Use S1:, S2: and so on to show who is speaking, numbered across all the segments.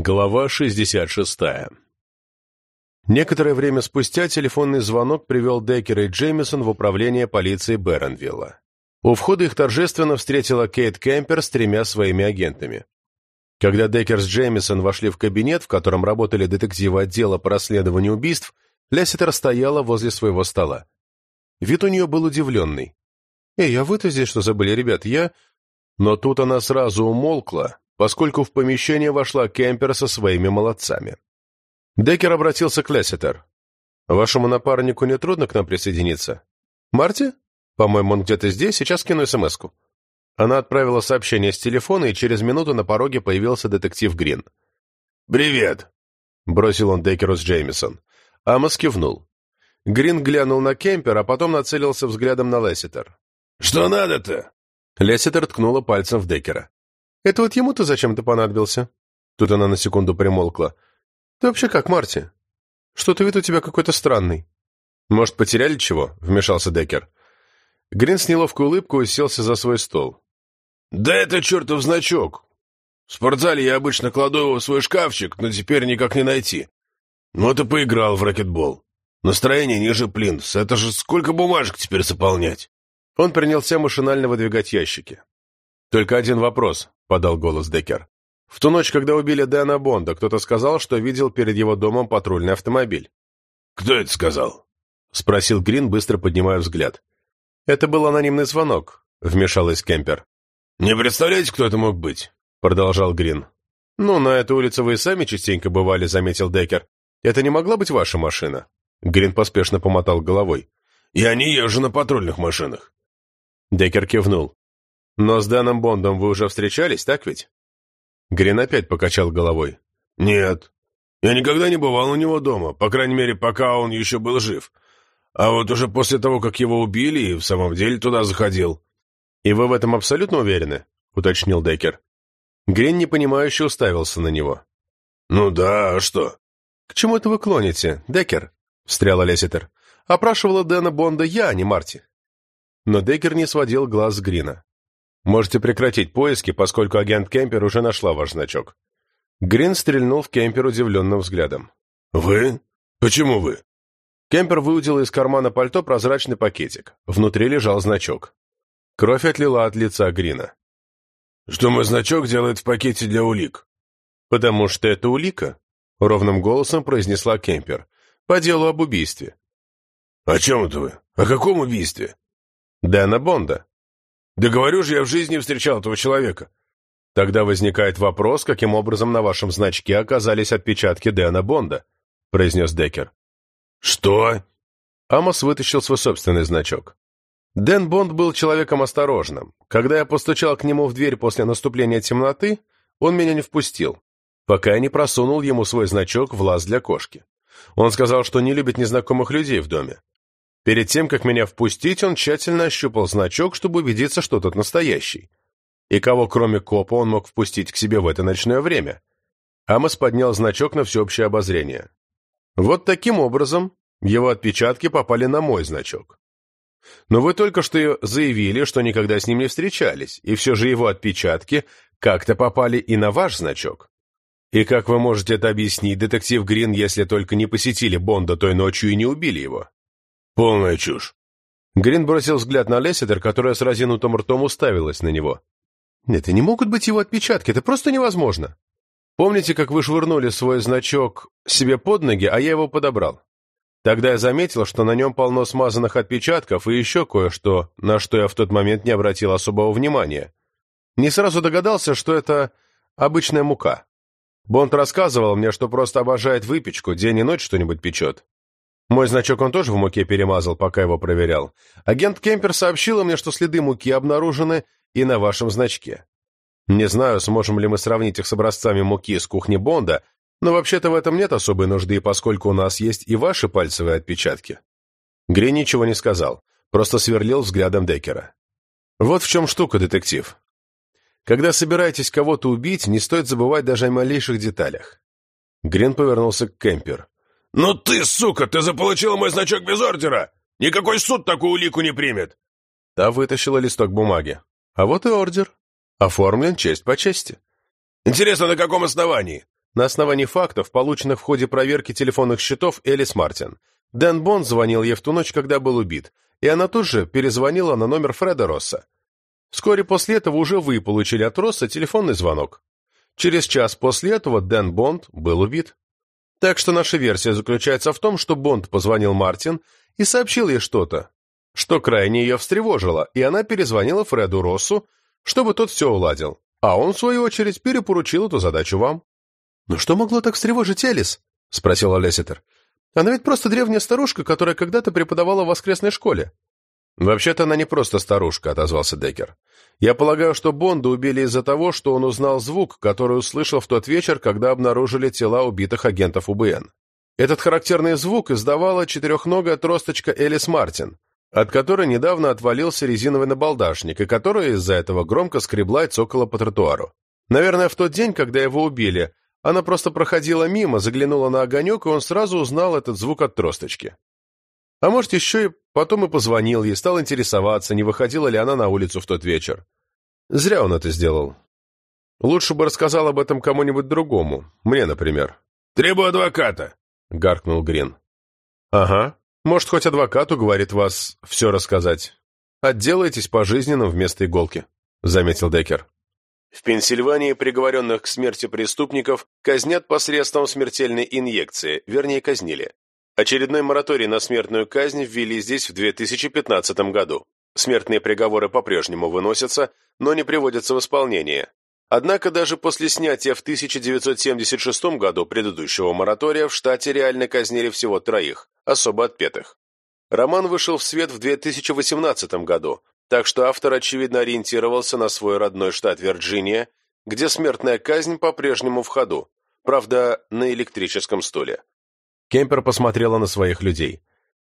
S1: Глава 66 Некоторое время спустя телефонный звонок привел Деккера и Джеймисон в управление полиции Беронвилла. У входа их торжественно встретила Кейт Кемпер с тремя своими агентами. Когда Деккер с Джеймисон вошли в кабинет, в котором работали детективы отдела по расследованию убийств, Лесситер стояла возле своего стола. Вид у нее был удивленный. «Эй, а вы-то здесь что забыли, ребят? Я...» Но тут она сразу умолкла, поскольку в помещение вошла Кемпер со своими молодцами. Деккер обратился к Лесситер. «Вашему напарнику не трудно к нам присоединиться?» «Марти? По-моему, он где-то здесь, сейчас кину смс-ку». Она отправила сообщение с телефона, и через минуту на пороге появился детектив Грин.
S2: «Привет!» — бросил он Деккеру с Джеймисон.
S1: Амос кивнул. Грин глянул на Кемпер, а потом нацелился взглядом на Лесситер.
S2: «Что надо-то?»
S1: Лесситер ткнула пальцем в Деккера. «Это вот ему-то зачем-то понадобился?» Тут она на секунду примолкла. «Ты вообще как, Марти? Что-то вид у тебя какой-то странный». «Может, потеряли чего?» — вмешался Деккер. Грин с неловкой улыбкой уселся за свой стол.
S2: «Да это чертов значок! В спортзале я обычно кладу его в свой шкафчик, но теперь никак не найти. Вот и поиграл в ракетбол. Настроение ниже плинтус. Это же сколько бумажек теперь заполнять?»
S1: Он принялся машинально выдвигать ящики. «Только один вопрос», — подал голос Деккер. «В ту ночь, когда убили Дэна Бонда, кто-то сказал, что видел перед его домом патрульный автомобиль».
S2: «Кто это сказал?»
S1: — спросил Грин, быстро поднимая взгляд. «Это был анонимный звонок», — вмешалась Кемпер.
S2: «Не представляете, кто это мог быть?»
S1: — продолжал Грин. «Ну, на этой улице вы и сами частенько бывали», — заметил Деккер. «Это не могла быть ваша машина?» Грин поспешно помотал головой.
S2: «Я не езжу на патрульных машинах.
S1: Деккер кивнул. «Но с Дэном Бондом вы уже встречались, так ведь?» Грин опять покачал головой.
S2: «Нет. Я никогда не бывал у него дома, по крайней мере, пока он еще был жив. А вот уже после того, как его убили, и в самом деле туда заходил».
S1: «И вы в этом абсолютно уверены?» — уточнил Деккер. Грин непонимающе уставился на него.
S2: «Ну да, а что?»
S1: «К чему это вы клоните, Деккер?» — встряла Леситер. «Опрашивала Дэна Бонда я, а не Марти но Деккер не сводил глаз с Грина. «Можете прекратить поиски, поскольку агент Кемпер уже нашла ваш значок». Грин стрельнул в Кемпер удивленным взглядом.
S2: «Вы? Почему вы?»
S1: Кемпер выудил из кармана пальто прозрачный пакетик. Внутри лежал значок. Кровь отлила от лица Грина.
S2: «Что мой значок делает в пакете для улик?»
S1: «Потому что это улика», — ровным голосом произнесла Кемпер. «По делу об убийстве».
S2: «О чем это вы? О каком убийстве?»
S1: Дэна Бонда.
S2: Да говорю же, я в жизни встречал этого человека.
S1: Тогда возникает вопрос, каким образом на вашем значке оказались отпечатки Дэна Бонда, произнес Деккер.
S2: Что?
S1: Амос вытащил свой собственный значок. Дэн Бонд был человеком осторожным. Когда я постучал к нему в дверь после наступления темноты, он меня не впустил, пока я не просунул ему свой значок в лаз для кошки. Он сказал, что не любит незнакомых людей в доме. Перед тем, как меня впустить, он тщательно ощупал значок, чтобы убедиться, что тот настоящий. И кого, кроме копа, он мог впустить к себе в это ночное время? Амос поднял значок на всеобщее обозрение. Вот таким образом его отпечатки попали на мой значок. Но вы только что заявили, что никогда с ним не встречались, и все же его отпечатки как-то попали и на ваш значок. И как вы можете это объяснить, детектив Грин, если только не посетили Бонда той ночью и не убили его?
S2: Полная чушь.
S1: Грин бросил взгляд на Лесситер, которая с разинутым ртом уставилась на него. «Нет, это не могут быть его отпечатки, это просто невозможно. Помните, как вы швырнули свой значок себе под ноги, а я его подобрал? Тогда я заметил, что на нем полно смазанных отпечатков и еще кое-что, на что я в тот момент не обратил особого внимания. Не сразу догадался, что это обычная мука. Бонд рассказывал мне, что просто обожает выпечку, день и ночь что-нибудь печет. Мой значок он тоже в муке перемазал, пока его проверял. Агент Кемпер сообщила мне, что следы муки обнаружены и на вашем значке. Не знаю, сможем ли мы сравнить их с образцами муки с кухни Бонда, но вообще-то в этом нет особой нужды, поскольку у нас есть и ваши пальцевые отпечатки». Грей ничего не сказал, просто сверлил взглядом Деккера. «Вот в чем штука, детектив. Когда собираетесь кого-то убить, не стоит забывать даже о малейших деталях». Грин повернулся к Кемпер.
S2: «Ну ты, сука, ты заполучила мой значок без ордера! Никакой суд такую улику не примет!»
S1: Та вытащила листок бумаги. «А вот и ордер. Оформлен честь по чести».
S2: «Интересно, на каком основании?
S1: на основании фактов, полученных в ходе проверки телефонных счетов Элис Мартин. Дэн Бонд звонил ей в ту ночь, когда был убит, и она тут же перезвонила на номер Фреда Росса. Вскоре после этого уже вы получили от Росса телефонный звонок. Через час после этого Дэн Бонд был убит. Так что наша версия заключается в том, что Бонд позвонил Мартин и сообщил ей что-то, что крайне ее встревожило, и она перезвонила Фреду Россу, чтобы тот все уладил. А он, в свою очередь, перепоручил эту задачу вам. «Но что могло так встревожить Элис?» — спросила Лесситер. «Она ведь просто древняя старушка, которая когда-то преподавала в воскресной школе». «Вообще-то она не просто старушка», — отозвался Деккер. «Я полагаю, что Бонда убили из-за того, что он узнал звук, который услышал в тот вечер, когда обнаружили тела убитых агентов УБН. Этот характерный звук издавала четырехногая тросточка Элис Мартин, от которой недавно отвалился резиновый набалдашник, и которая из-за этого громко скребла и цокала по тротуару. Наверное, в тот день, когда его убили, она просто проходила мимо, заглянула на огонек, и он сразу узнал этот звук от тросточки. А может, еще и потом и позвонил ей, стал интересоваться, не выходила ли она на улицу в тот вечер. Зря он это сделал. Лучше бы рассказал об этом кому-нибудь другому, мне, например.
S2: «Требую адвоката!»
S1: — гаркнул Грин. «Ага. Может, хоть адвокат уговорит вас все рассказать. Отделаетесь пожизненно вместо иголки», — заметил Деккер. В Пенсильвании приговоренных к смерти преступников казнят посредством смертельной инъекции, вернее, казнили. Очередной мораторий на смертную казнь ввели здесь в 2015 году. Смертные приговоры по-прежнему выносятся, но не приводятся в исполнение. Однако даже после снятия в 1976 году предыдущего моратория в штате реально казнили всего троих, особо отпетых. Роман вышел в свет в 2018 году, так что автор, очевидно, ориентировался на свой родной штат Вирджиния, где смертная казнь по-прежнему в ходу, правда, на электрическом стуле. Кемпер посмотрела на своих людей.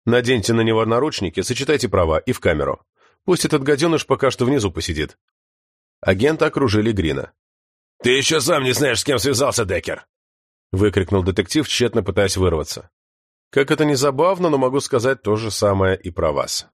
S1: «Наденьте на него наручники, сочетайте права и в камеру. Пусть этот гаденыш пока что внизу посидит». Агента окружили Грина.
S2: «Ты еще сам не знаешь, с кем связался, Деккер!»
S1: выкрикнул детектив, тщетно пытаясь вырваться. «Как это не забавно, но могу сказать то же самое и про вас».